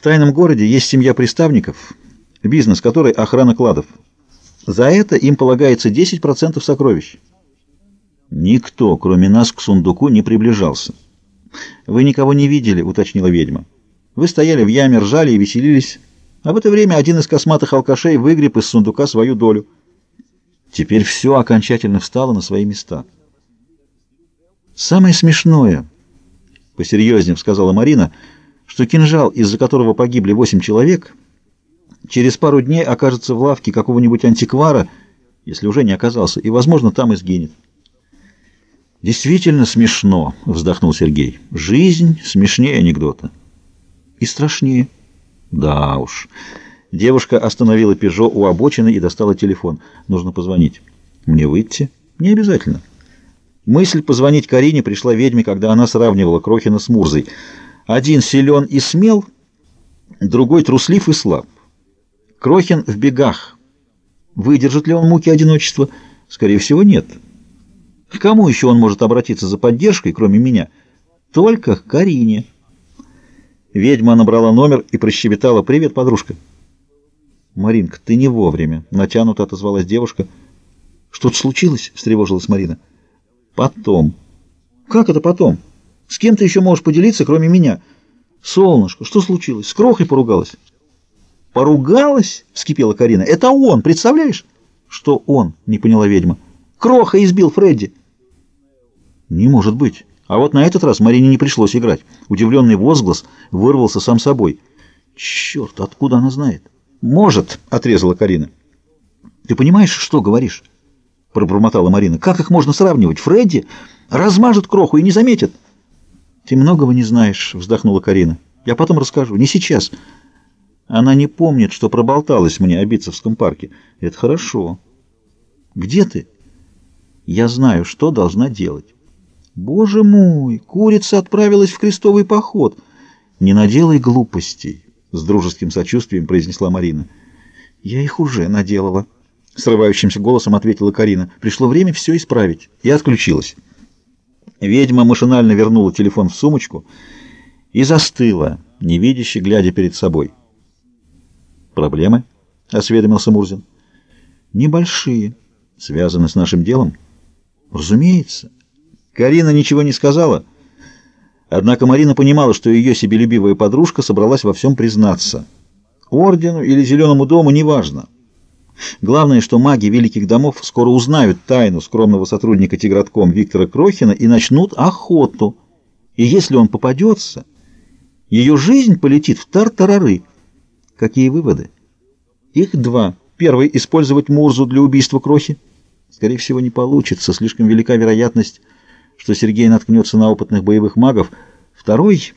В тайном городе есть семья приставников, бизнес которой охрана кладов. За это им полагается 10% сокровищ. Никто, кроме нас, к сундуку не приближался. «Вы никого не видели», — уточнила ведьма. «Вы стояли в яме, ржали и веселились, а в это время один из косматых алкашей выгреб из сундука свою долю». Теперь все окончательно встало на свои места. «Самое смешное», — посерьезнее сказала Марина, — «что кинжал, из-за которого погибли восемь человек, через пару дней окажется в лавке какого-нибудь антиквара, если уже не оказался, и, возможно, там и сгинет». «Действительно смешно», — вздохнул Сергей. «Жизнь смешнее анекдота». «И страшнее». «Да уж». Девушка остановила «Пежо» у обочины и достала телефон. «Нужно позвонить». «Мне выйти?» «Не обязательно». Мысль позвонить Карине пришла ведьме, когда она сравнивала Крохина с Мурзой. Один силен и смел, другой труслив и слаб. Крохин в бегах. Выдержит ли он муки одиночества? Скорее всего, нет. К кому еще он может обратиться за поддержкой, кроме меня? Только к Карине. Ведьма набрала номер и прощебетала. «Привет, подружка». «Маринка, ты не вовремя», — натянуто отозвалась девушка. «Что-то случилось?» — встревожилась Марина. «Потом». «Как это потом? С кем ты еще можешь поделиться, кроме меня?» «Солнышко, что случилось? С Крохой поругалась?» «Поругалась?» — вскипела Карина. «Это он, представляешь?» «Что он?» — не поняла ведьма. «Кроха избил Фредди». Не может быть. А вот на этот раз Марине не пришлось играть. Удивленный возглас вырвался сам собой. Черт, откуда она знает? Может, отрезала Карина. Ты понимаешь, что говоришь? Пробормотала Марина. Как их можно сравнивать? Фредди размажет кроху и не заметит. Ты многого не знаешь, вздохнула Карина. Я потом расскажу, не сейчас. Она не помнит, что проболталась мне о Битцевском парке. Это хорошо. Где ты? Я знаю, что должна делать. Боже мой, курица отправилась в крестовый поход. Не наделай глупостей, с дружеским сочувствием произнесла Марина. Я их уже наделала. Срывающимся голосом ответила Карина. Пришло время все исправить. И отключилась. Ведьма машинально вернула телефон в сумочку и застыла, невидяще глядя перед собой. «Проблемы?» — осведомился Мурзин. «Небольшие. Связаны с нашим делом?» «Разумеется». Карина ничего не сказала, однако Марина понимала, что ее себелюбивая подружка собралась во всем признаться. Ордену или Зеленому дому неважно. Главное, что маги великих домов скоро узнают тайну скромного сотрудника Тигратком Виктора Крохина и начнут охоту. И если он попадется, ее жизнь полетит в тартарары. Какие выводы? Их два. Первый — использовать Мурзу для убийства Крохи. Скорее всего, не получится. Слишком велика вероятность что Сергей наткнется на опытных боевых магов. Второй